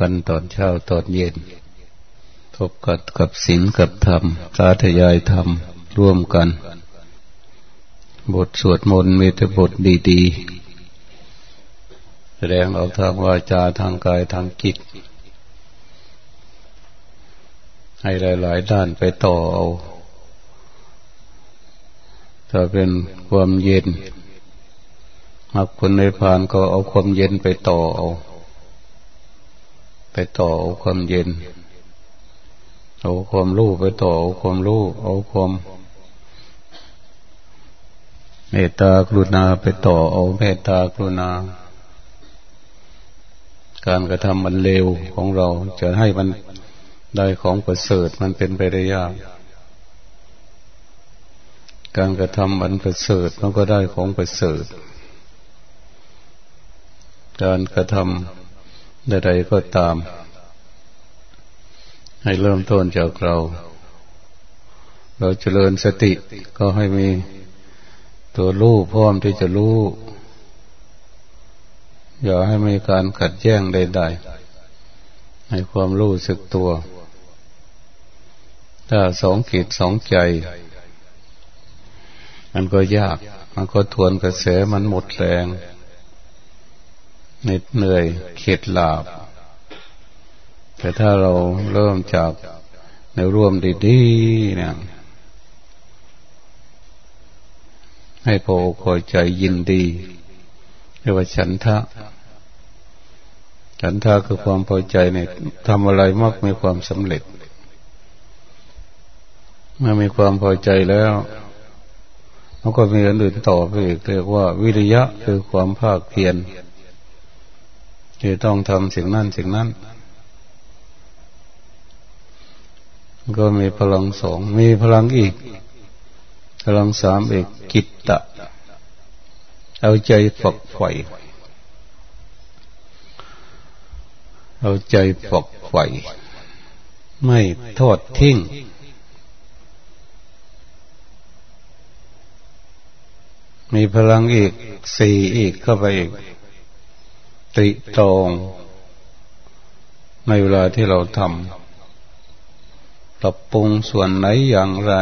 กันตอนเช้าตอนเย็นพบกันกับศีลกับธรรมสาธยายธรรมร่วมกัน บทสวดมนต์มีแต่บทดีๆ แสดงออกทางวาจาทางกายทางจิต ให้หลาย ๆ ด้านไปต่อเอาถ้าเป็นความเย็นหากคนในพานก็เอาความเย็นไปต่อเอา ไปต่อเอาความเย็น เอาความรู้ไปต่อเอาความรู้เอาความเมตตากรุณาไปต่อเอาเมตตากรุณา การกระทำมันเร็วของเราจะให้มันได้ของประเสริฐมันเป็นไปได้ยาก การกระทำมันประเสริฐมันก็ได้ของประเสริฐ การกระทำ ใดๆก็ตาม ให้เริ่มต้นจากเรา เราเจริญสติก็ให้มีตัวรู้พร้อมที่จะรู้ อย่าให้มีการขัดแย้งใดๆ ให้ความรู้สึกตัว ถ้าสองขีดสองใจ มันก็ยาก มันก็ทวนกระแสมันหมดแรง เหน็ดเหนื่อยเข็ดหลาบ แต่ถ้าเราเริ่มจากในร่วมดีๆเนี่ยให้พอคอยใจยินดีเรียกว่าฉันทะ ฉันทะคือความพอใจเนี่ยทำอะไรมักมีความสำเร็จ เมื่อมีความพอใจแล้วมันก็มีอันอื่นต่อไปอีกเรียกว่า วิริยะคือความภาคเพียร ที่ต้องทำสิ่งนั้นสิ่งนั้น ก็มีพลังสอง มีพลังอีก พลังสามอีกกิตตะ เอาใจฝักใฝ่เอาใจฝักใฝ่ไม่ทอดทิ้งมีพลังอีกสี่อีกเข้าไปอีก ติตรองในเวลาที่เราทำปรับปรุงส่วนไหนอย่างไร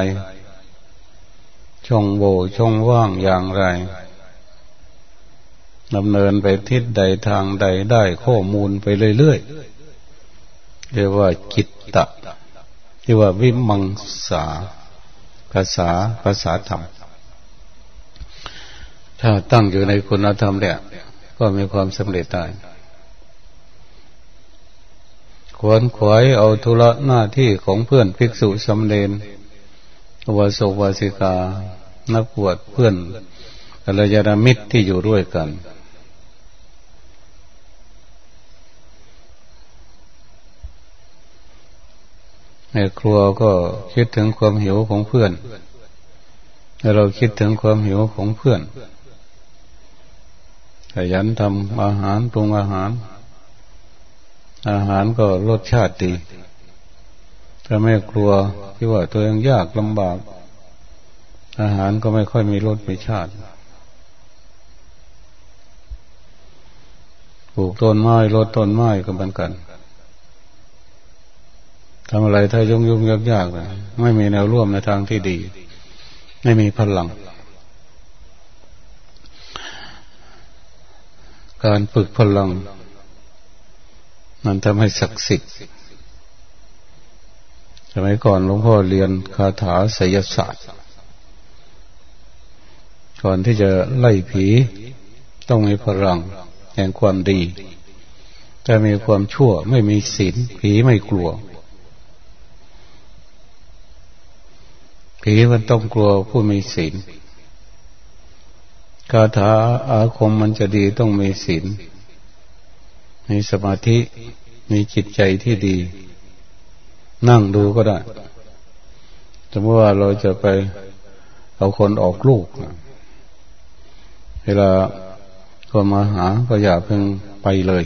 ช่องโหว่ช่องว่างอย่างไรดำเนินไปทิศใดทางใดได้ข้อมูลไปเรื่อยๆเรียกว่าจิตตะเรียกว่าวิมังสาภาษาภาษาธรรม ถ้าตั้งอยู่ในคุณธรรมเนี่ย ก็มีความสำเร็จได้ขวนขวายเอาธุระหน้าที่ของเพื่อนภิกษุสำเร็จวสกวาสิกา นักบวชเพื่อนกัลยาณมิตรที่อยู่ด้วยกัน ในครัวก็คิดถึงความหิวของเพื่อนแล้วเราคิดถึงความหิวของเพื่อน ขยันทำอาหารปรุงอาหาร อาหารก็รสชาติดีถ้าไม่กลัวที่ว่าตัวเองยากลำบาก อาหารก็ไม่ค่อยมีรสมีชาติปลูกต้นไม้รดต้นไม้ก็เหมือนกันทำอะไรถ้ายุ่งยุ่งยากยากไม่มีแนวร่วมในทางที่ดี ไม่มีพลัง การฝึกพลัง มันทำให้ศักดิ์สิทธิ์สมัยก่อนหลวงพ่อเรียนคาถาไสยศาสตร์ ก่อนที่จะไล่ผีต้องมีพลังแห่งความดีจะมีความชั่วไม่มีศีลผีไม่กลัว ผีมันต้องกลัวผู้มีศีล คาถาอาคมมันจะดีต้องมีศีล มีสมาธิ มีจิตใจที่ดี นั่งดูก็ได้ สมมติว่าเราจะไปเอาคนออกลูก เวลาคนมาหาก็อย่าเพิ่งไปเลย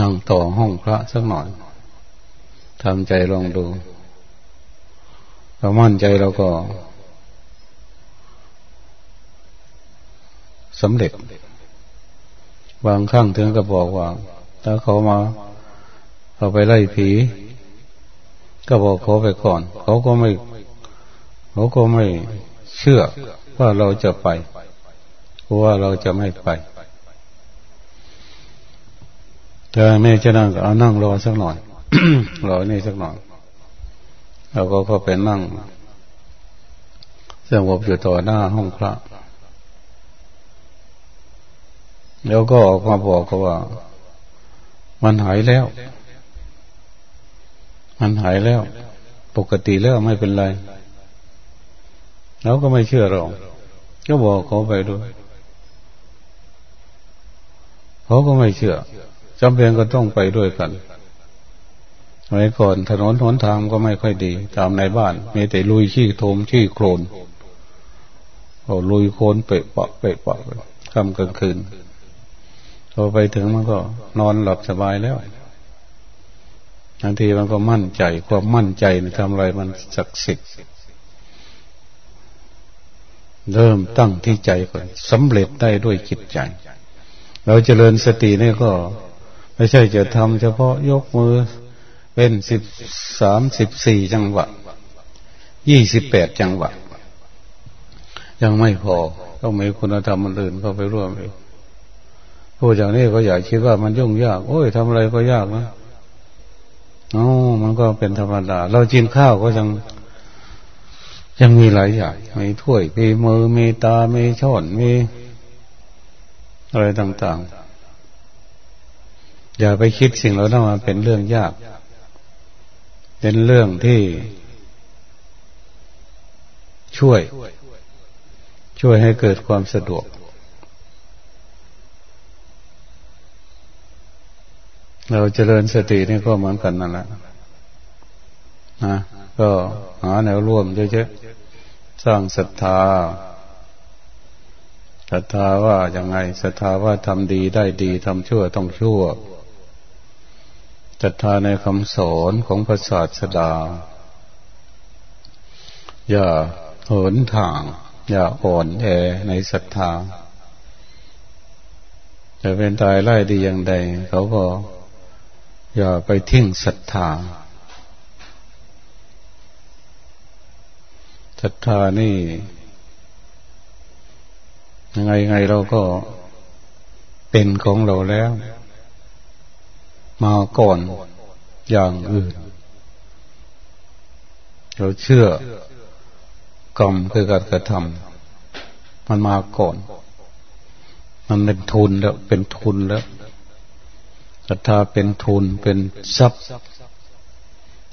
นั่งต่อห้องพระสักหน่อย ทำใจลองดูเรามั่นใจเราก็ สำเร็จ บางครั้งถึงก็บอกว่า ถ้าเขามาเขาไปไล่ผี ก็บอกเขาไปก่อน เขาก็ไม่ เขาก็ไม่เชื่อว่าเราจะไปเพราะว่าเราจะไม่ไปแต่แม่จะนั่งก็เอานั่งรอสักหน่อยรอนี่สักหน่อยเราก็ก็ไปนั่งสงบอยู่ต่อหน้าห้องพระ แล้วก็ออกมาบอกเขาว่า มันหายแล้ว มันหายแล้ว ปกติแล้วไม่เป็นไรเราก็ไม่เชื่อเราก็บอกเขาไปด้วยเขาก็ไม่เชื่อจำเป็นก็ต้องไปด้วยกันสมัยก่อนถนนหนทางก็ไม่ค่อยดี ตามในบ้าน มีแต่ลุยขี้โทมขี้โคลนโอ้ลุยโคลนเปะปะเปะปะค่ำกลางคืน พอไปถึงมันก็นอนหลับสบายแล้วบางทีมันก็มั่นใจความมั่นใจในทำอะไรมันศักดิ์สิทธิ์เริ่มตั้งที่ใจก่อนสำเร็จได้ด้วยจิตใจ เราเจริญสตินี่ก็ ไม่ใช่จะทำเฉพาะยกมือ เป็นสิบสามสิบสี่จังหวะยี่สิบแปดจังหวะ ยังไม่พอต้องมีคุณธรรมอื่นเข้าไปร่วมอีก พูดอย่างนี้ก็อย่าคิดว่ามันยุ่งยาก โอ้ยทำอะไรก็ยากนะอ๋อมันก็เป็นธรรมดา เราจินข้าวก็ยัง ยังมีหลายอย่างมีถ้วยมีมือมีตา มีช้อนมีอะไรต่าง ๆ อย่าไปคิดสิ่งเหล่านั้นมาเป็นเรื่องยาก เป็นเรื่องที่ ช่วย ช่วยให้เกิดความสะดวก เราเจริญสตินี่ก็เหมือนกันนั่นแหละนะก็หาแนวร่วมเยอะๆสร้างศรัทธาศรัทธาว่าอย่างไงศรัทธาว่าทำดีได้ดีทำชั่วต้องชั่วศรัทธาในคำสอนของพระศาสดา อย่าเหินทาง อย่าอ่อนแอในศรัทธาจะเป็นตายไล่ดีอย่างใดเขาก็ อย่าไปทิ้งศรัทธาศรัทธานี่ยังไงไงเราก็เป็นของเราแล้ว มาก่อนอย่างอื่น เราเชื่อกรรมคือการกระทำมันมาก่อน มันเป็นทุนแล้วเป็นทุนแล้ว รัทธาเป็นทุนเป็นทรัพย์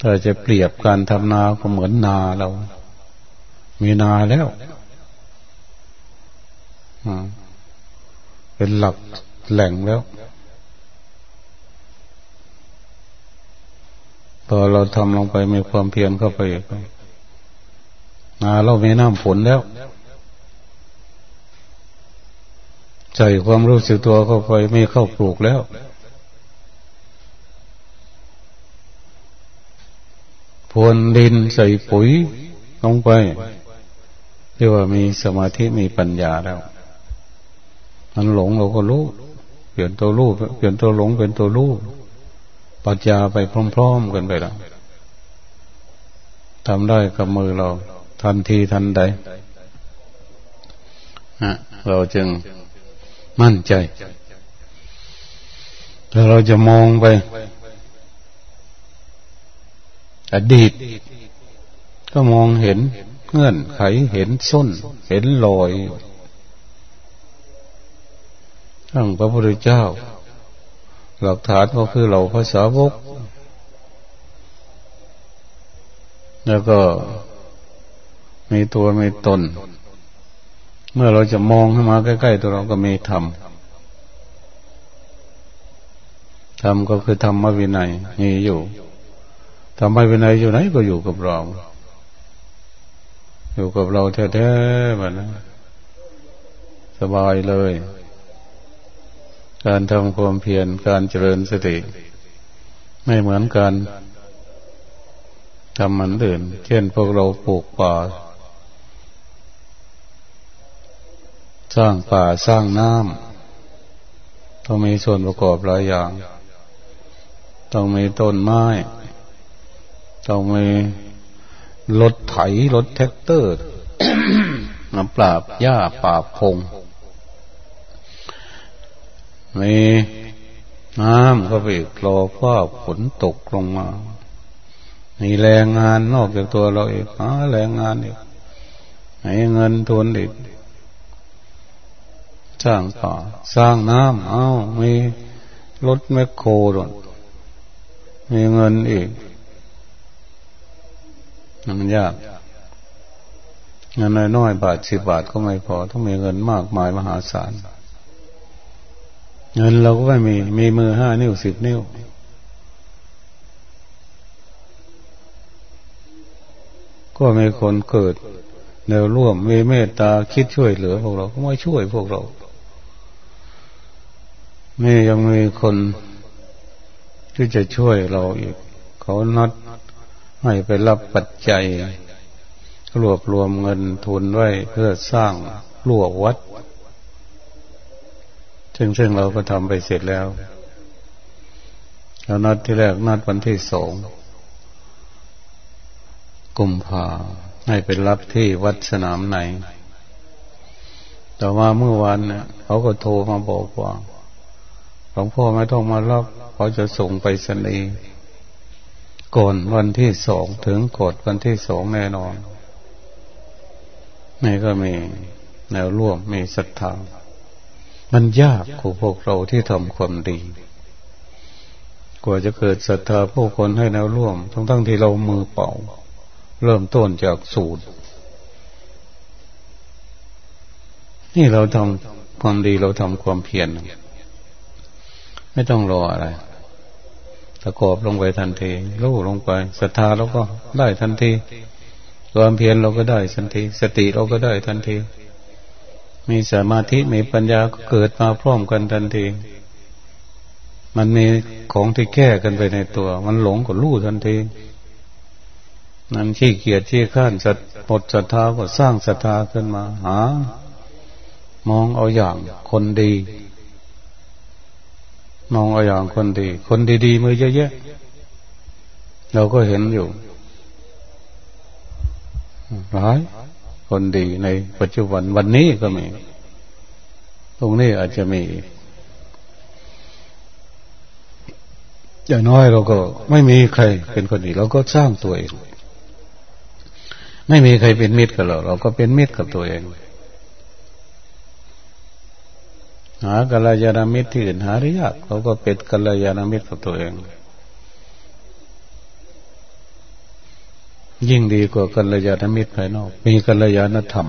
ถ้าจะเปรียบการทำนาก็เหมือนนาเรา มีนาแล้วเป็นหลักแหล่งแล้วพอเราทำลงไปมีความเพียรเข้าไปนาเรามีน้ำฝนแล้วใจความรู้สึกตัวเข้าไปไม่เข้าปลูกแล้ว พรวนดินใส่ปุ๋ยลงไปเรียกว่ามีสมาธิมีปัญญาแล้ว มันหลงเราก็รู้ เปลี่ยนตัวรู้เปลี่ยนตัวหลงเป็นตัวรู้ปัญญาไปพร้อม ๆ กันไปแล้วทำได้กับมือเรา ทันทีทันใดนะเราจึงมั่นใจแล้วเราจะมองไป อดีต ก็มองเห็นเงื่อนไขเห็นส้น เห็นรอยทั้งพระพุทธเจ้า หลักฐานก็คือเหล่าภาษาวก แล้วก็มีตัวมีตน เมื่อเราจะมองให้มาใกล้ๆตัวเราก็มีธรรมธรรมก็คือธรรมวินัยมีอยู่ ทำไมเป็นไหนอยู่ไหนก็อยู่กับเรา อยู่กับเราแท้ๆแบบนั้นสบายเลย การทำความเพียรการเจริญสติ ไม่เหมือนกันทำเหมันเดินเช่นพวกเราปลูกป่า สร้างป่าสร้างน้ำต้องมีส่วนประกอบหลายอย่าง ต้องมีต้นไม้ ต้องมีรถไถรถแทรกเตอร์มาปราบหญ้าปราบพงมีน้ำก็ไปรอว่าฝนตกลงมา มีแรงงานนอกจากตัวเราเองหาแรงงานอีกให้เงินทุนอีกสร้างป่าสร้างน้ำเอามีรถแมคโครดมีเงินอีก มันยากเงินน้อยๆบาทสิบบาทก็ไม่พอ ต้องมีเงินมากมายมหาศาล เงินเราก็ไม่มี มีมือห้านิ้วสิบนิ้ว ก็มีคนเกิดแนวร่วมมีเมตตาคิดช่วยเหลือพวกเรา ก็ไม่ช่วยพวกเราไม่ยังมีคนที่จะช่วยเราอีก เขานัด ให้ไปรับปัจจัย รวบรวมเงินทุนไว้เพื่อสร้างลวกวัด ซึ่งซึ่งเราก็ทำไปเสร็จแล้วเรานัดที่แรกนัดวันที่สองกุมภาให้ไปรับที่วัดสนามไหน แต่ว่าเมื่อวานเนี่ยเขาก็โทรมาบอกว่าหลวงพ่อไม่ต้องมารับเขาจะส่งไปสนี ก่อนวันที่สองถึงกดวันที่สองแน่นอนนี่ก็มีแนวร่วมมีศรัทธา มันยากของพวกเราที่ทำความดี กว่าจะเกิดศรัทธาผู้คนให้แนวร่วม ทั้งทั้งที่เรามือเป่า เริ่มต้นจากศูนย์นี่เราทำความดีเราทำความเพียรไม่ต้องรออะไร ตะกอบลงไปทันทีรู้ลงไปศรัทธาเราก็ได้ทันทีความเพียรเราก็ได้ทันที สติเราก็ได้ทันที มีสมาธิมีปัญญาก็เกิดมาพร้อมกันทันที มันมีของที่แก้กันไปในตัว มันหลงก็รู้ทันทีนั้นขี้เกียจขี้ข้านสัตหมดศรัทธาก็สร้างศรัทธาขึ้นมา หา มองเอาอย่างคนดี มองเอาอย่างคนดี คนดีๆมือเยอะแยะเราก็เห็นอยู่หลายคนดีในปัจจุบันวันนี้ก็มี ตรงนี้อาจจะมีอย่างน้อยเราก็ไม่มีใครเป็นคนดีเราก็สร้างตัวเอง ไม่มีใครเป็นมิตรกับเรา เราก็เป็นมิตรกับตัวเอง หากัลยาณมิตรที่อื่นหาได้ยากเราก็เป็นกัลยาณมิตรกับตัวเอง ยิ่งดีกว่ากัลยาณมิตรภายนอก มีกัลยาณธรรม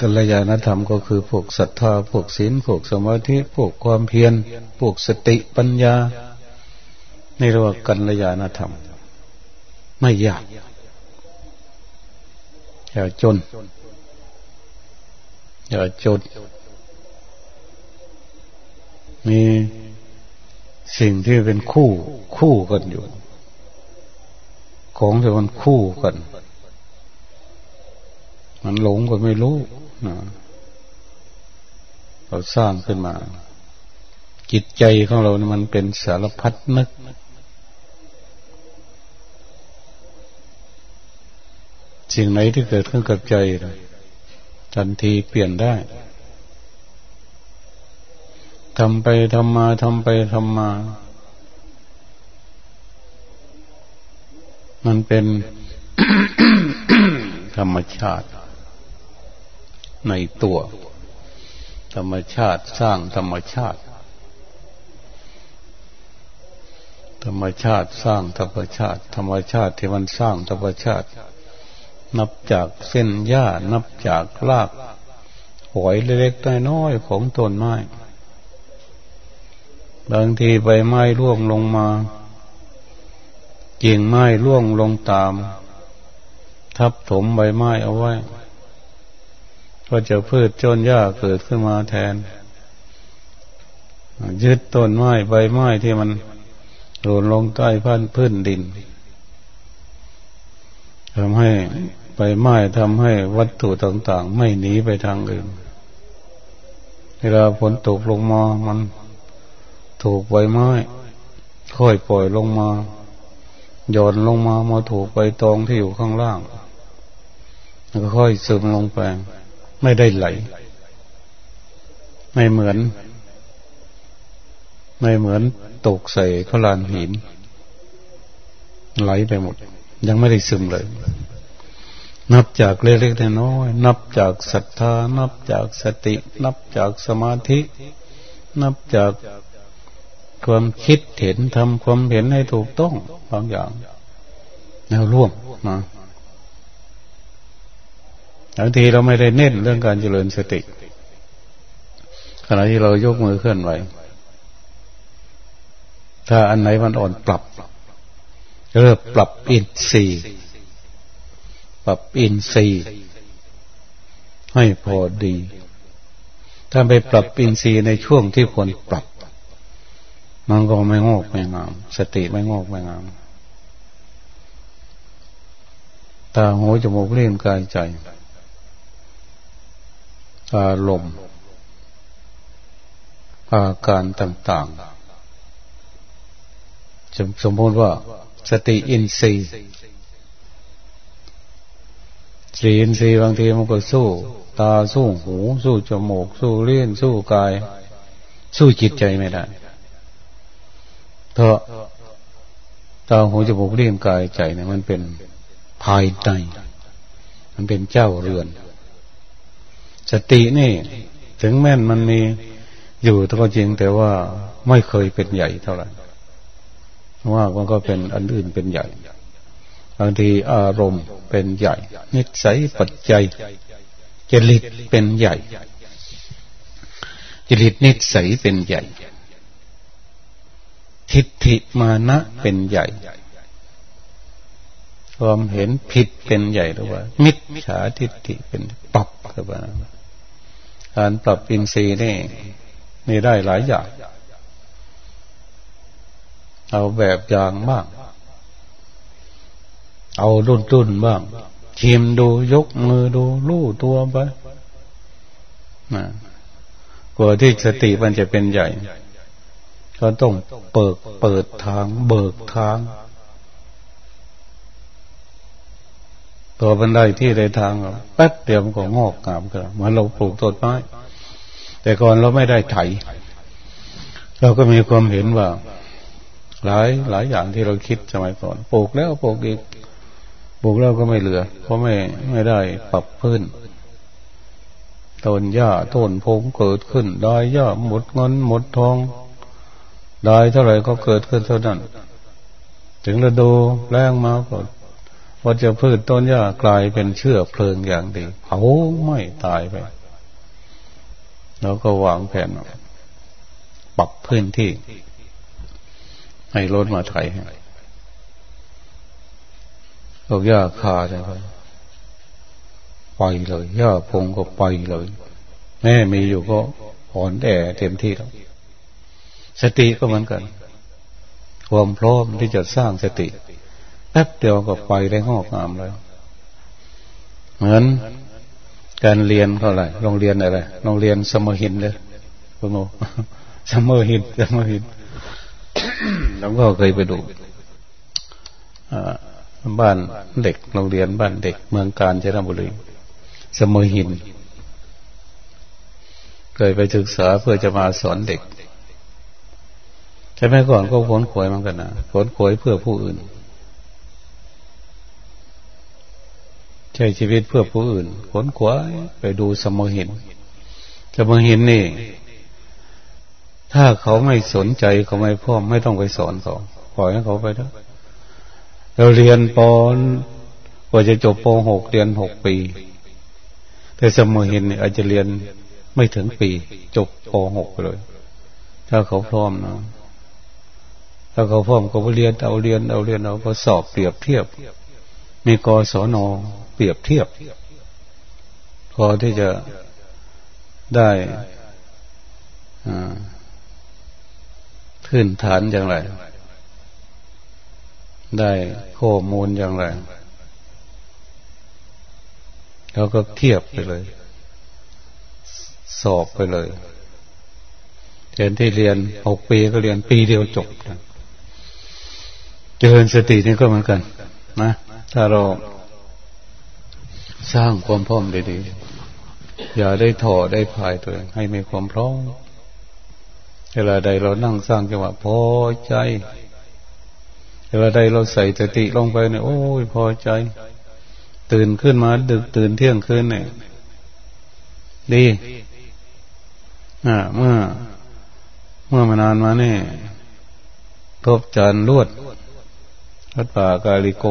กัลยาณธรรมก็คือพวกศรัทธาพวกศีลพวกสมาธิพวกความเพียรพวกสติปัญญาในระหว่างกัลยาณธรรม ไม่ยากอย่าจนอย่าจน มีสิ่งที่เป็นคู่คู่กันอยู่ ของที่มันคู่กัน มันหลงก็ไม่รู้นะเราสร้างขึ้นมา จิตใจของเรานี่มันเป็นสารพัดนึกสิ่งไหนที่เกิดขึ้นกับใจทันทีเปลี่ยนได้ ทำไปทำมาทำไปทำมา มันเป็นธรรมชาติ ในตัว ธรรมชาติสร้างธรรมชาติ ธรรมชาติสร้างธรรมชาติ ธรรมชาติที่มันสร้างธรรมชาติ นับจากเส้นหญ้านับจากรากหอยเล็กๆน้อยๆของต้นไม้ บางทีใบไม้ร่วงลงมากิ่งไม้ร่วงลงตามททับถมใบไม้เอาไว้ ก็จะพืชจนหญ้าเกิดขึ้นมาแทน ยึดต้นไม้ใบไม้ที่มันหล่นลงใต้พันพื้นดินทำให้ใบไม้ทำให้วัตถุต่าง ๆ ไม่หนีไปทางอื่น เวลาฝนตกลงมามัน ถูกใบไม้ ค่อยปล่อยลงมาหย่อนลงมามาถูกใบตองที่อยู่ข้างล่าง แล้วก็ค่อยซึมลงไป ไม่ได้ไหล ไม่เหมือน ไม่เหมือนตกใส่ข้าลานหิน ไหลไปหมด ยังไม่ได้ซึมเลย นับจากเล็กๆน้อยนับจากศรัทธา นับจากสติ นับจากสมาธิ นับจาก ความคิดเห็นทำความเห็นให้ถูกต้องบางอย่างแนวร่วมนะบางทีเราไม่ได้เน้นเรื่องการเจริญสติขณะที่เรายกมือเคลื่อนไหวถ้าอันไหนมันอ่อนปรับเริ่มปรับอินทรีย์ปรับอินทรีย์ให้พอดี ถ้าไปปรับอินทรีย์ในช่วงที่ควรปรับ มันก็ไม่งอกไม่งาม สติไม่งอกไม่งาม ตาหูจมูกเลี้ยงกายใจ อารมณ์อาการต่างๆสมมติว่า สติอินทรีย์สติอินทรีย์บางทีมันก็สู้ ตาสู้หู สู้จมูก สู้เลี้ยนสู้กาย สู้จิตใจไม่ได้ เพราะตาหูจมูกเลี้ยงกายใจเนี่ยมันเป็นภายใน มันเป็นเจ้าเรือน สตินี่ ถึงแม้นมันมีอยู่แต่ก็จริงแต่ว่าไม่เคยเป็นใหญ่เท่าไหร่ว่ามันก็เป็นอันอื่นเป็นใหญ่บางทีอารมณ์เป็นใหญ่ นิสัยปัจจัยจริตเป็นใหญ่จริตนิสัยเป็นใหญ่ ทิฏฐิมานะเป็นใหญ่ความเห็นผิดเป็นใหญ่หรือว่า มิจฉาทิฏฐิเป็นปรับคือว่าการปรับอินทรีย์นี่มีได้หลายอย่างเอาแบบอย่างบ้าง เอาดุนดุนบ้างชิมดูยกมือดูลู่ตัวไปนะกว่าที่สติมันจะเป็นใหญ่ ก็ต้องเปิดเปิดทาง เบิกทางตัวบันไดที่ได้ทางแป๊บเดียวมันก็งอกงามกันเหมือนเราปลูกต้นไม้ แต่ก่อนเราไม่ได้ไถ เราก็มีความเห็นว่า หลายหลายอย่างที่เราคิดสมัยก่อนปลูกแล้วปลูกอีกปลูกแล้วก็ไม่เหลือ เพราะไม่ไม่ได้ปรับพื้นต้นหญ้าต้นพงเกิดขึ้นได้หญ้าหมดเงินหมดทอง ได้เท่าไหร่ก็เกิดขึ้นเท่านั้น ถึงฤดูแรงมาก็ว่าจะพืชต้นหญ้ากลายเป็นเชื้อเพลิงอย่างดีเผาไม่ตายไป แล้วก็วางแผนปรับพื้นที่ ให้รถมาไถให้พวกหญ้าคาใช่ไหไปเลยหญ้าพงก็ไปเลยแม่มีอยู่ก็อ่อนแอเต็มที่แล้ว สติก็เหมือนกัน ความพร้อมที่จะสร้างสติแป๊บเดียวก็ไปได้งอกงามแล้ว เหมือนการเรียนเท่าไหร่โรงเรียนอะไรโรงเรียนสมหินเลยคุณโมสมหินสมหินแล้วก็เคยไปดูบ้านเด็กโรงเรียนบ้านเด็ก เมืองการเจรบุรีสมหิน เคยไปศึกษาเพื่อจะมาสอนเด็ก แต่แม่ก่อนก็ขนขวยมันกันนะขนขวยเพื่อผู้อื่น ใช้ชีวิตเพื่อผู้อื่น ขนขวยไปดูสมหินสมหินนี่ ถ้าเขาไม่สนใจเขาไม่พร้อมไม่ต้องไปสอนเขาปล่อยให้เขาไปเถอะเราเรียนปอนกว่าจะจบปหกเรียนหกปี แต่สมหินอาจจะเรียนไม่ถึงปี จบปหกเลย ถ้าเขาพร้อมนะ ถ้าเขาพร้อมก็เรียนเอาเรียนเอาเรียนเอาก็สอบเปรียบเทียบ มีกศนเปรียบเทียบ พอที่จะได้พื้นฐานอย่างไร ได้ข้อมูลอย่างไร แล้วก็เทียบไปเลย สอบไปเลยเรียนที่เรียนหกปีก็เรียนปีเดียวจบ เจริญสตินี่ก็เหมือนกันนะถ้าเราสร้างความพร้อมดีๆอย่าได้ถอได้พายตัวเองให้มีความพร้อมเวลาใดเรานั่งสร้างจังหวะพอใจเวลาใดเราใส่สติลงไปเนี่ยโอ้ยพอใจ ตื่นขึ้นมา ดึกตื่นเที่ยงคืนเนี่ยดีอ่าเมื่อ เมื่อมานานมาเนี่ยทบจานลวด วัดป่ากาลิโก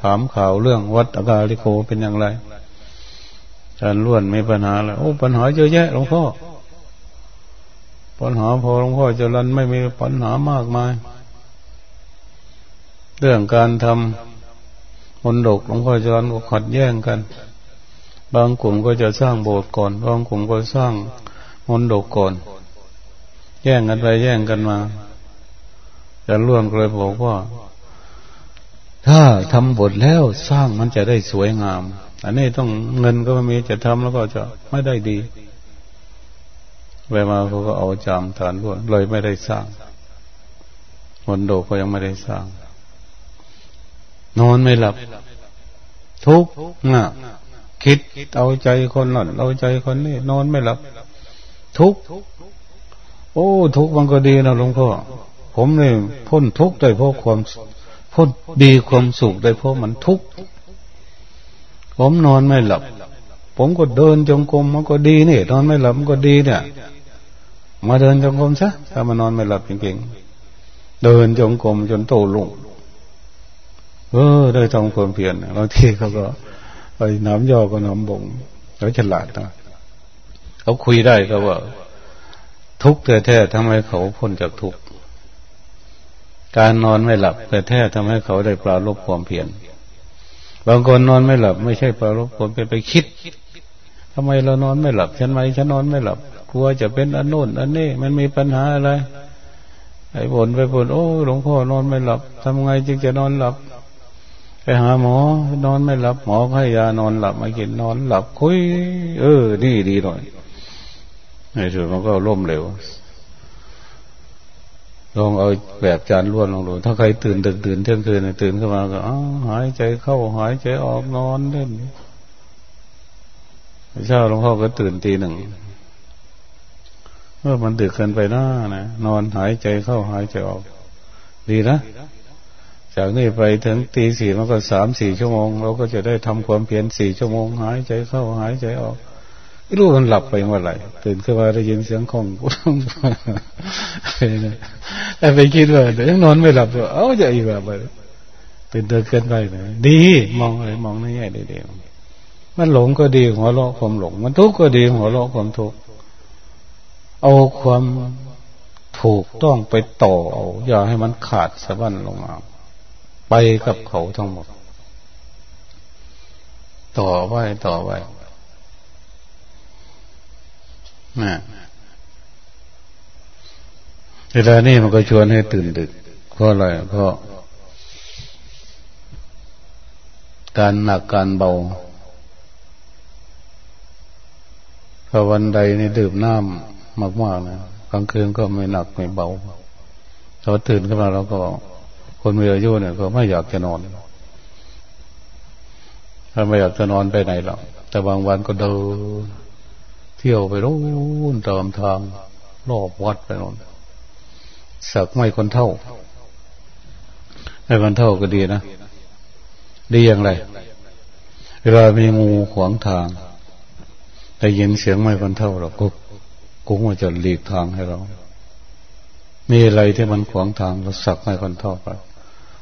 ถามข่าวเรื่องวัดอกาลิโกเป็นอย่างไรจานล้วนไม่ปัญหาแล้วโอ้ปัญหาเยอะแยะหลวงพ่อปัญหาพอหลวงพ่อจรันไม่มีปัญหามากมาย เรื่องการทำมนดกหลวงพ่อจรันก็ขัดแย้งกัน บางกลุ่มก็จะสร้างโบสถ์ก่อน บางกลุ่มก็สร้างมนดกก่อน แย่งกันไปแย่งกันมาจะร่วมเลยบอกว่า ถ้าทำบทแล้วสร้างมันจะได้สวยงาม อันนี้ต้องเงินก็ไม่มีจะทำแล้วก็จะไม่ได้ดีเวมาเขาก็เอาจามฐานล้วนเลยไม่ได้สร้างมนโดก็ยังไม่ได้สร้าง นอนไม่หลับ ทุกข์น่ะคิดเอาใจคนนั่นเอาใจคนนี้นอนไม่หลับ ทุกข์โอ้ ทุกข์มันก็ดีนะหลวงพ่อผมเนี่ยพ้นทุกข์ได้เพราะความ พ้นดีความสุขได้เพราะมันทุกข์ผมนอนไม่หลับ ผมก็เดินจงกรมมันก็ดีนี่นอนไม่หลับมันก็ดีเนี่ย มาเดินจงกรมซะถ้ามานอนไม่หลับจริงๆเดินจงกรมจนโตลุ่งเออได้ทำความเพียรบางทีเขาก็ไปน้ำย่อก็น้ำบ่งแล้วฉลาดนะเขาคุยได้ก็ว่า ทุกข์แท้ๆทำให้เขาพ้นจากทุกข์ การนอนไม่หลับ แต่แท้ทำให้เขาได้ปราลบความเพียรบางคนนอนไม่หลับ ไม่ใช่ปราลบความเพียรไปคิดทำไมเรานอนไม่หลับฉันไหมฉันนอนไม่หลับกลัวจะเป็นอันโน้นอันนี้มันมีปัญหาอะไรไอ้บ่นไปบ่นโอ้หลวงพ่อนอนไม่หลับทำไงจึงจะนอนหลับ ไปหาหมอนอนไม่หลับ หมอให้ยานอนหลับมากินนอนหลับคุย เออ นี่ดีหน่อยในสุดมันก็ล่มเร็ว ลองเอาแบบจานล้วนลองดูถ้าใครตื่นดึกตื่นเที่ยงคืนตื่นขึ้นมาก็หายใจเข้าหายใจออกนอนเล่นเช้าหลวงพ่อก็ตื่นตีหนึ่งเมื่อมันดึกเกินไปหน้านะนอนหายใจเข้าหายใจออก ดีนะจากนี้ไปถึงตีสี่มันก็สามสี่ชั่วโมง เราก็จะได้ทำความเพียรสี่ชั่วโมง หายใจเข้าหายใจออก ไม่รู้มันหลับไปเมื่อไหร่ตื่นขึ้นมาได้ยินเสียงของกูแต่ไปคิดว่าเดี๋ยวนอนไม่หลับเอ้าจะอีกแบบไปตื่นเดินเกินไปเลยดีมองอะไรมองในแง่ดีๆมันหลงก็ดีหัวเราะความหลง มันทุกข์ก็ดีหัวเราะความทุกข์เอาความถูกต้องไปต่อเอาอย่าให้มันขาดสะบั้นลงมาไปกับเขาทั้งหมด ต่อไว้ต่อไว้ นะเวลานี้มันก็ชวนให้ตื่นดึก เพราะอะไร เพราะ การหนักการเบาพอวันใดนี่ดื่มน้ำมากๆนะกลางคืนก็ไม่หนักไม่เบาพอตื่นขึ้นมาเราก็ คนมีอายุเนี่ย ก็ไม่อยากจะนอนถ้าไม่อยากจะนอนไปไหนหรอกแต่บางวันก็เดิน เที่ยวไปรู้นตามทางรอบวัดไปนอนสักไม่คนเท่าไม่คนเท่าก็ดีนะดีอย่างไร เวลามีงูขวางทางได้ยินเสียงไม่คนเท่าเราก็กูว่าจะหลีกทางให้เรามีอะไรที่มันขวางทางเราสักไม่คนเท่าไป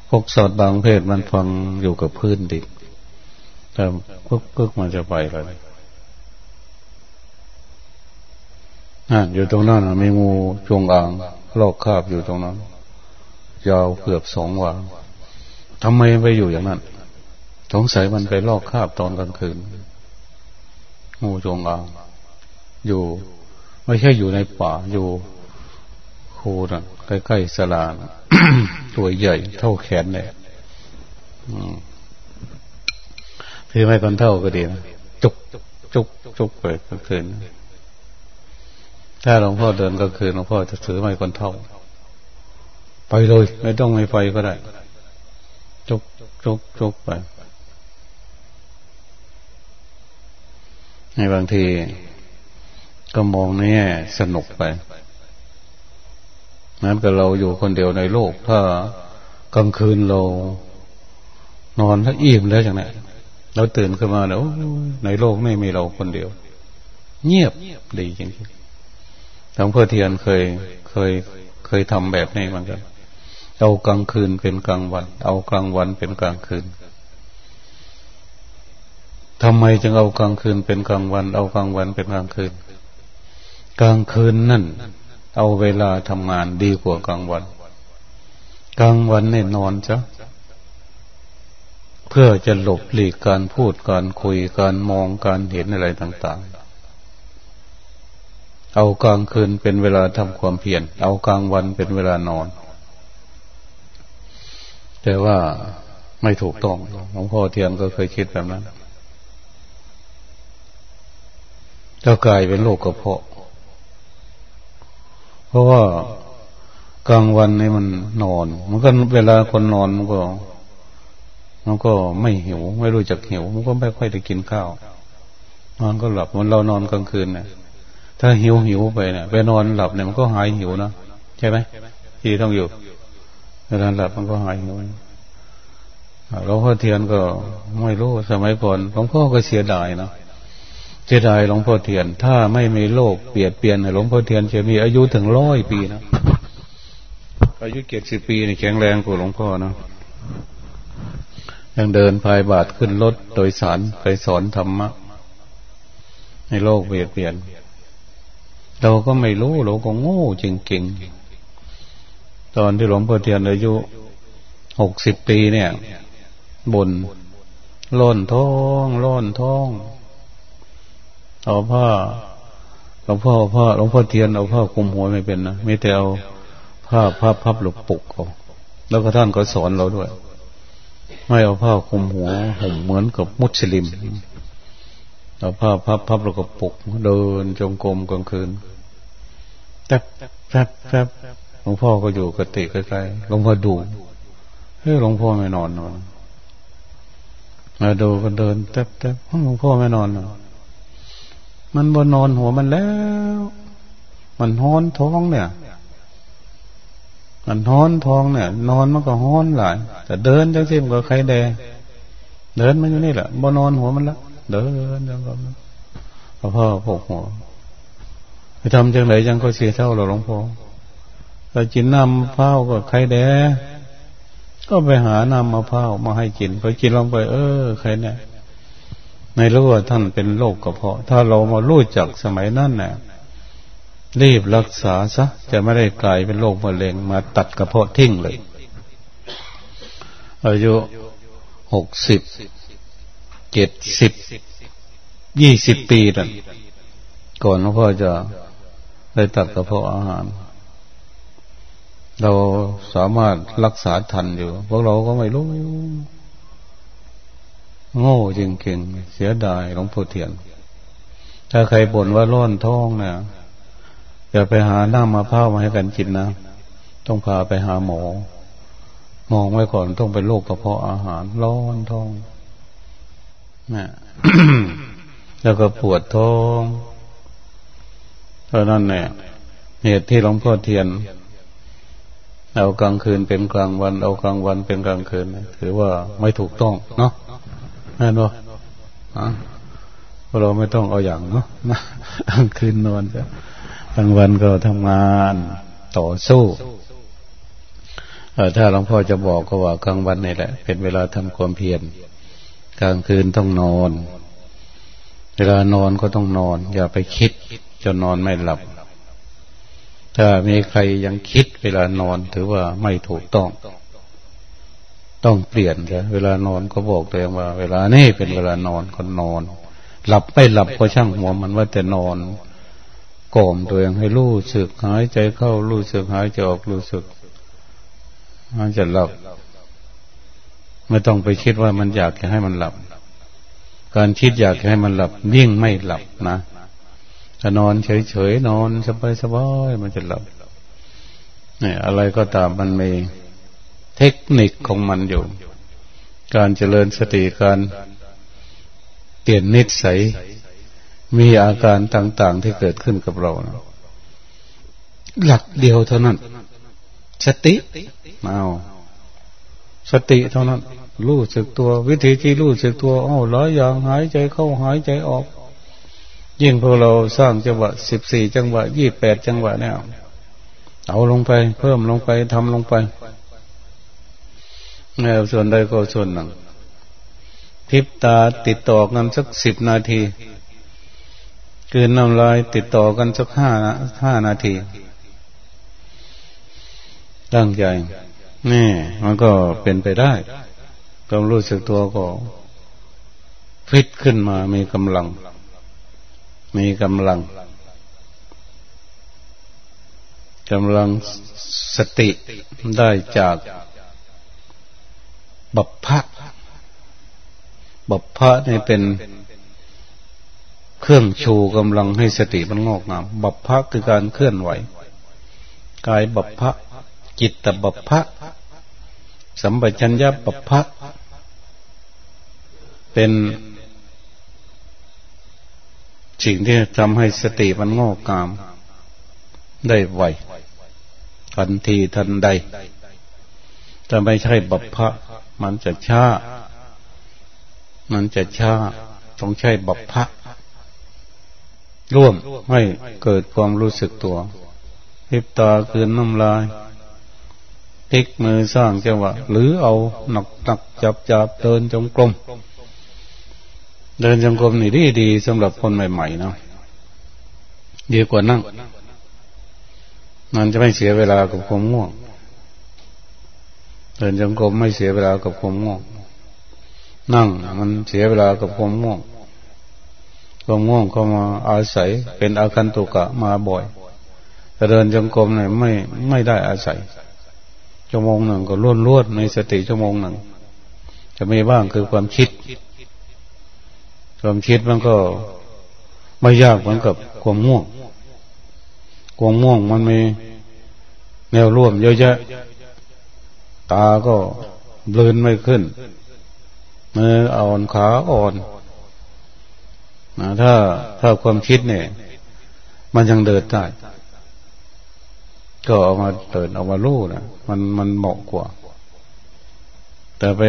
พวกสัตว์บางเพศมันฟังอยู่กับพื้นดินแต่ปึ๊กปึ๊กมันจะไปเลย นั่นอยู่ตรงนั้นมีงูจงอางลอกคาบอยู่ตรงนั้นยาวเกือบสองวาทำไมไปอยู่อย่างนั้นสงสัยมันไปลอกคาบตอนกลางคืน งูจงอาง อยู่ ไม่ใช่อยู่ในป่าอยู่โคนะใกล้ๆสลานะตัวใหญ่ เท่าแขนเลยถือไม่คนเท่าก็ดีนะจุกจุกจุกไปกลางคืน ถ้าหลวงพ่อเดินกลางคืนหลวงพ่อจะถือไม่คนเท่า ไปเลย ไม่ต้องไม่ไปก็ได้จกจกจกไปในบางทีก็มองนี่สนุกไปนั้นก็เราอยู่คนเดียวในโลก ถ้ากลางคืนเรา นอนแล้วอิ่มแล้วอย่างนี้เราตื่นขึ้นมาแล้วในโลกไม่มีเราคนเดียว เงียบดีจริง หลวงพ่อเทียนเคยเคยเคยทำแบบนี้เหมือนกันเอากลางคืนเป็นกลางวัน เอากลางวันเป็นกลางคืนทำไมจึงเอากลางคืนเป็นกลางวัน เอากลางวันเป็นกลางคืน กลางคืนนั่น เอาเวลาทำงานดีกว่ากลางวัน กลางวันเนี่ยนอนจ้ะเพื่อจะหลบหลีกการพูดการคุยการมองการเห็นอะไรต่าง ๆ เอากลางคืนเป็นเวลาทำความเพียร เอากลางวันเป็นเวลานอน แต่ว่าไม่ถูกต้องหลวงพ่อเทียนก็เคยคิดแบบนั้นก็กลายเป็นโรคกระเพาะ เพราะว่ากลางวันนี่มันนอน มันก็เวลาคนนอนมันก็ มันก็ไม่หิว ไม่รู้จักหิว มันก็ไม่ค่อยได้กินข้าว นอนก็หลับมันเรานอนกลางคืนเนี่ย ถ้าหิวหิวไปเนี่ยไปนอนหลับเนี่ยมันก็หายหิวนะใช่ไหมที่ต้องอยู่เวลาหลับมันก็หายหิวหลวงพ่อเทียนก็ไม่รู้สมัยก่อนหลวงพ่อก็เสียดายเนาะเจดายหลวงพ่อเทียน ถ้าไม่มีโลกเปลี่ยนเปลี่ยนหลวงพ่อเทียนจะมีอายุถึงร้อยปีนะอายุเจ็ดสิบปีนี่แข็งแรงกว่าหลวงพ่อนะยังเดินพายบาทขึ้นรถโดยสารไปสอนธรรมะในโลกเปลี่ยนเปลี่ยน เราก็ไม่รู้เราก็โง่จริงๆตอนที่หลวงพ่อเทียนอายุหกสิบปีเนี่ยบนล้นท้องล้นท้องเอาผ้าหลวงพ่อผ้าหลวงพ่อเทียนเอาผ้าคุมหัวไม่เป็นนะไม่แต่เอาผ้าผ้าพับหลบปุกเขาแล้วก็ท่านก็สอนเราด้วย ไม่เอาผ้าคุมหัวห่มเหมือนกับมุสลิม เอาผ้าพับพับแล้วก็ปุกเดินจงกรมกลางคืนแป๊บแป๊บแป๊บหลวงพ่อก็อยู่กติใกล้ๆหลวงพ่อดูเฮ้ยหลวงพ่อไม่นอนนอนมาดูก็เดินแป๊บแป๊บหลวงพ่อไม่นอนนอนมันบนนอนหัวมันแล้ว มันห้อนท้องเนี่ย มันห้อนท้องเนี่ย นอนมันก็ห้อนหลายแต่เดินจังสิมันก็ใครแดเดินมันอยู่นี่แหละบนนอนหัวมันละ เดินจังก็พ่อพกหัวไปทำจังไหนจังก็เสียเท่าเราหลวงพ่อแต่กินน้ำมะพร้าวก็ใครแดก็ไปหาน้ำมะพร้าวมาให้กินพอกินลงไป เออใครเนี่ยไม่รู้ว่าท่านเป็นโรคกระเพาะ ถ้าเรามารู้จักสมัยนั้นเนี่ยรีบรักษาซะจะไม่ได้กลายเป็นโรคมะเร็งมาตัดกระเพาะทิ้งเลย อายุหกสิบ เจ็ดสิบยี่สิบปีนั่นก่อนหลวงพ่อจะได้ตัดกระเพาะอาหาร เราสามารถรักษาทันอยู่พวกเราก็ไม่รู้โง่จริงๆเสียดายหลวงพ่อเทียน ถ้าใครบ่นว่าร้อนท้องเนี่ยอย่าไปหาน้ำมะพร้าวมาให้กันกินนะต้องพาไปหาหมอ มองไว้ก่อนต้องเป็นโรคกระเพาะอาหารร้อนท้อง แล้วก็ปวดท้องเพราะนั้นเนี่ยเหตุที่หลวงพ่อเทียน เอากลางคืนเป็นกลางวัน เอากลางวันเป็นกลางคืน ถือว่าไม่ถูกต้องเนาะแม่นบ่เราไม่ต้องเอาอย่างเนาะกลางคืนนอนจะกลางวันก็ทำงานต่อสู้ถ้าหลวงพ่อจะบอกก็ว่ากลางวันนี่แหละ เป็นเวลาทำความเพียร กลางคืนต้องนอน เวลานอนก็ต้องนอน อย่าไปคิดจนนอนไม่หลับ ถ้ามีใครยังคิดเวลานอนถือว่าไม่ถูกต้อง ต้องเปลี่ยนใช่เวลานอนก็บอกตัวเองว่า เวลานี่เป็นเวลานอนก็นอน หลับไม่หลับก็ช่างหัวมันว่าแต่นอนก่อมตัวเองให้รู้สึกหายใจเข้ารู้สึกหายใจออกรู้สึกมันจะหลับ ไม่ต้องไปคิดว่ามันอยากจะให้มันหลับ การคิดอยากให้มันหลับยิ่งไม่หลับนะถ้านอนเฉยๆนอนสบายๆมันจะหลับเนี่ยอะไรก็ตามมันมีเทคนิคของมันอยู่ การเจริญสติการเปลี่ยนนิสัยมีอาการต่าง ๆ ที่เกิดขึ้นกับเรานะหลักเดียวเท่านั้น สติเอา สติเท่านั้นรู้สึกตัว วิธีที่รู้สึกตัวอ้าหลายอย่างหายใจเข้าหายใจออก ยิ่งพวกเราสร้างจังหวะสิบสี่จังหวะยี่แปดจังหวะเนี่ยเอาลงไป เพิ่มลงไปทำลงไปแนวส่วนใดก็ส่วนหนึ่งพิบตาติดต่อกันสักสิบนาทีคืนน้ำลายติดต่อกันสักห้าห้านาทีตั้งใจ นี่มันก็เป็นไปได้ความรู้สึกตัวก็ฟิตขึ้นมามีกำลัง มีกำลังกำลังสติได้จากบัพพะบัพพะนี่เป็นเครื่องชูกำลังให้สติมันงอกงาม บัพพะคือการเคลื่อนไหว กายบัพพะ จิตตบัพพะสัมปชัญญะบัพพะเป็นสิ่งที่ทำให้สติมันงอกงาม ได้ไวทันทีทันใดถ้าไม่ใช่บัพพะ มันจะช้า มันจะช้า ต้องใช้บัพพะ ร่วมให้เกิดความรู้สึกตัวพิบตาคืนน้ำลาย พลิกมือสร้างจังหวะหรือเอาหนักหนักจับจับเดินจงกรมเดินจงกรมนี่ดีดีสำหรับคนใหม่ๆนะดีกว่านั่ง มันจะไม่เสียเวลากับความง่วง เดินจงกรมไม่เสียเวลากับความง่วง นั่งมันเสียเวลากับความง่วงความง่วงก็มาอาศัยเป็นอาการตุกะมาบ่อยแต่เดินจงกรมเนี่ยไม่ไม่ได้อาศัย ชั่วโมงหนึ่งก็ล้วนล้วนในสติชั่วโมงหนึ่งจะมีบ้างคือความคิด ความคิดมันก็ไม่ยากเหมือนกับความง่วงความง่วงมันมีแนวร่วมเยอะแยะตาก็เบลนไม่ขึ้นมืออ่อนขาอ่อนนะถ้าถ้าความคิดเนี่ย มันยังเดินได้ ก็เอามาเดินเอามาลู่นะมันมันเหมาะกว่า แต่ไป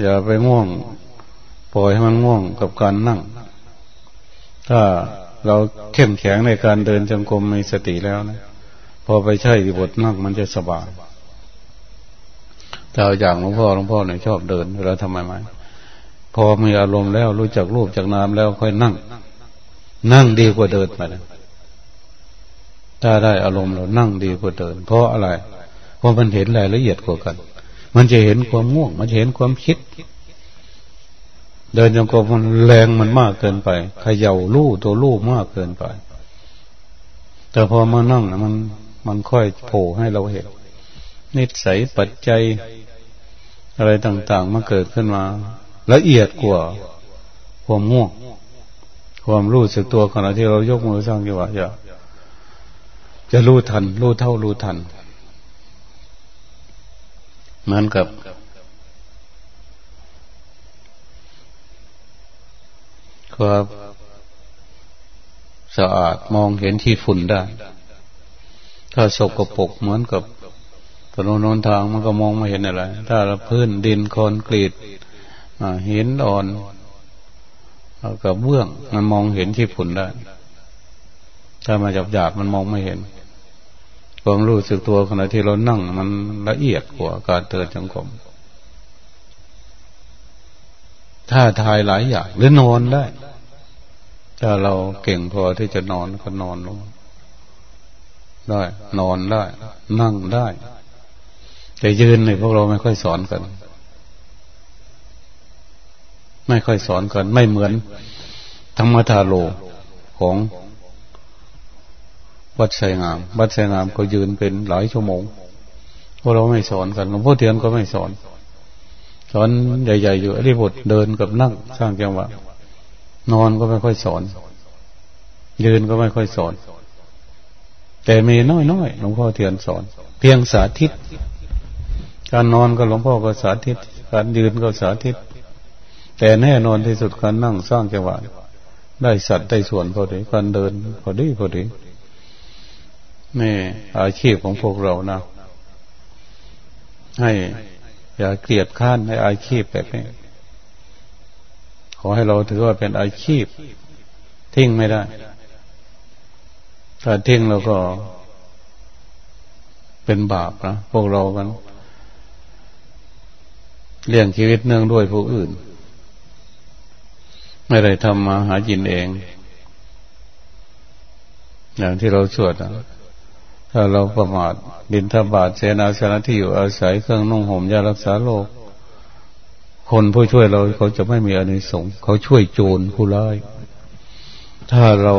อย่าไปง่วง ปล่อยให้มันง่วงกับการนั่ง ถ้าเราเข้มแข็งในการเดินจงกรมมีสติแล้วนะพอไปใช่บทนั่งมันจะสบายแต่อย่างหลวงพ่อหลวงพ่อเนี่ยชอบเดินเวลาทำไมไหมพอมีอารมณ์แล้วรู้จักรูปจากนามแล้วค่อยนั่ง นั่งดีกว่าเดินไปนะ ถ้าได้อารมณ์เรานั่งดีกว่าเดิน เพราะอะไร เพราะมันเห็นรายละเอียดกว่ากัน มันจะเห็นความง่วง มันจะเห็นความคิด เดินยังกรมมันแรงมันมากเกินไปขย่าลู่ตัวลู่มากเกินไป แต่พอมานั่งมันมันค่อยโผล่ให้เราเห็นนิสัยปัจจัยอะไรต่างๆมาเกิดขึ้นมา ละเอียดกว่าความง่วง ความรู้สึกตัวขณะที่เรายกมือสร้างจังหวะจะ จะรู้ทัน รู้เท่ารู้ทัน เหมือนกับ ความสะอาดมองเห็นที่ฝุ่นได้ ถ้าสกปรกเหมือนกับถนนนนทางมันก็มองไม่เห็นอะไร ถ้าพื้นดินคอนกรีตเห็นอ่อนกับเบื้อง มันมองเห็นที่ฝุ่นได้ ถ้ามาจับหยาบมันมองไม่เห็น ความรู้สึกตัวขณะที่เรานั่ง มันละเอียดกว่าการเตือนจังกรมถ้าทายหลายอย่างหรือนอนได้ ถ้าเราเก่งพอที่จะนอนก็นอนลงได้ นอนได้ นั่งได้ แต่ยืนเนี่ยพวกเราไม่ค่อยสอนกัน ไม่ค่อยสอนกัน ไม่เหมือนธรรมทาโลของ วัดไสงาม วัดไสงามก็ยืนเป็นหลายชั่วโมงพวกเราไม่สอนกันหลวงพ่อเทียนก็ไม่สอน สอนใหญ่ๆอยู่อริบทเดินกับนั่งสร้างจังหวะนอนก็ไม่ค่อยสอน ยืนก็ไม่ค่อยสอน แต่มีน้อยๆหลวงพ่อเทียนสอน เพียงสาธิต การนอนก็หลวงพ่อก็สาธิต การยืนก็สาธิต แต่แน่นอนที่สุดการนั่งสร้างจังหวะได้สัตว์ได้ส่วนพอดีการเดินพอดีพอดี นี่อาชีพของพวกเรานะให้อย่าเกลียดข้านในอาชีพแบบนี้ขอให้เราถือว่าเป็นอาชีพ ทิ้งไม่ได้ ถ้าทิ้งเราก็ เป็นบาปนะพวกเรากันเลี้ยงชีวิตเนื่องด้วยผู้อื่น ไม่ได้ทำมาหาจินเอง อย่างที่เราสวดนะ ถ้าเราประมาทบินทบาทเสนาสนะที่อยู่อาศัยเครื่องนุ่งห่มยารักษาโรคคนผู้ช่วยเราเขาจะไม่มีอานิสงส์เขาช่วยโจรผู้ร้าย ถ้าเรา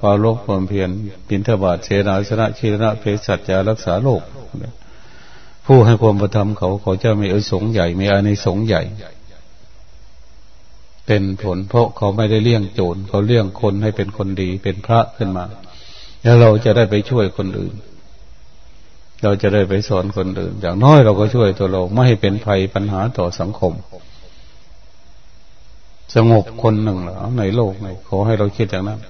ปาลกความเพียรบินทบาทเสนาสนะชีรณะเพศสัจยารักษาโรคผู้ให้ความประทับเขาเขาจะมีอนิสงส์ใหญ่มีอานิสงส์ใหญ่ เป็นผลเพราะเขาไม่ได้เลี้ยงโจรเขาเลี้ยงคนให้เป็นคนดีเป็นพระขึ้นมา แล้วเราจะได้ไปช่วยคนอื่น เราจะได้ไปสอนคนอื่น อย่างน้อยเราก็ช่วยตัวเราไม่ให้เป็นภัยปัญหาต่อสังคม สงบคนหนึ่งเหรอในโลกในขอให้เราคิดอย่างนั้น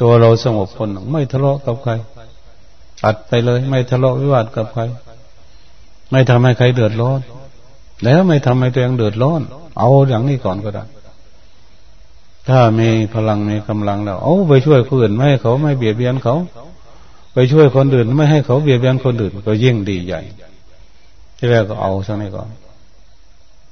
ตัวเราสงบคนหนึ่งไม่ทะเลาะกับใครอัดไปเลย ไม่ทะเลาะวิวาทกับใคร ไม่ทำให้ใครเดือดร้อน แล้วไม่ทำให้ตัวเองเดือดร้อน เอาอย่างนี้ก่อนก็ได้ ถ้ามีพลังมีกำลังแล้ว เอาไปช่วยคนอื่นไม่เขาไม่เบียดเบียนเขา ไปช่วยคนอื่น ไม่ให้เขาเบียดเบียนคนอื่น ก็ยิ่งดีใหญ่ ที่แรกก็เอาสักนี้ก่อน